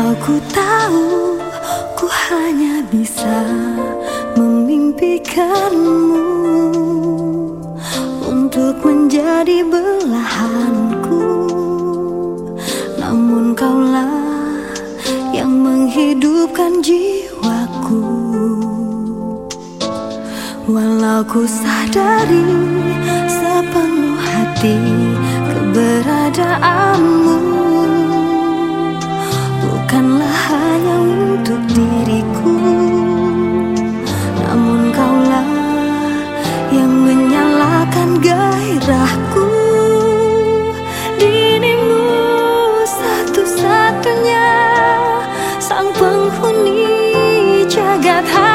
Aku tahu ku hanya bisa memimpikanmu Untuk menjadi belahanku. Namun kaulah yang menghidupkan jiwaku. Walau ku sadari sepenuh hati keberadaanmu bukanlah hanya untuk diriku Namun kaulah yang menyalakan gairahku. Dirimu satu-satunya sang penghuni jagat hati.